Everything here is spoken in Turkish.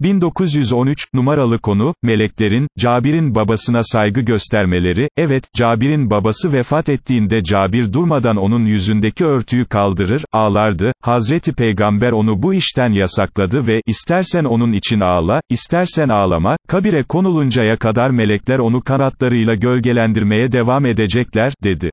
1913, numaralı konu, meleklerin, Cabir'in babasına saygı göstermeleri, evet, Cabir'in babası vefat ettiğinde Cabir durmadan onun yüzündeki örtüyü kaldırır, ağlardı, Hazreti Peygamber onu bu işten yasakladı ve, istersen onun için ağla, istersen ağlama, kabire konuluncaya kadar melekler onu kanatlarıyla gölgelendirmeye devam edecekler, dedi.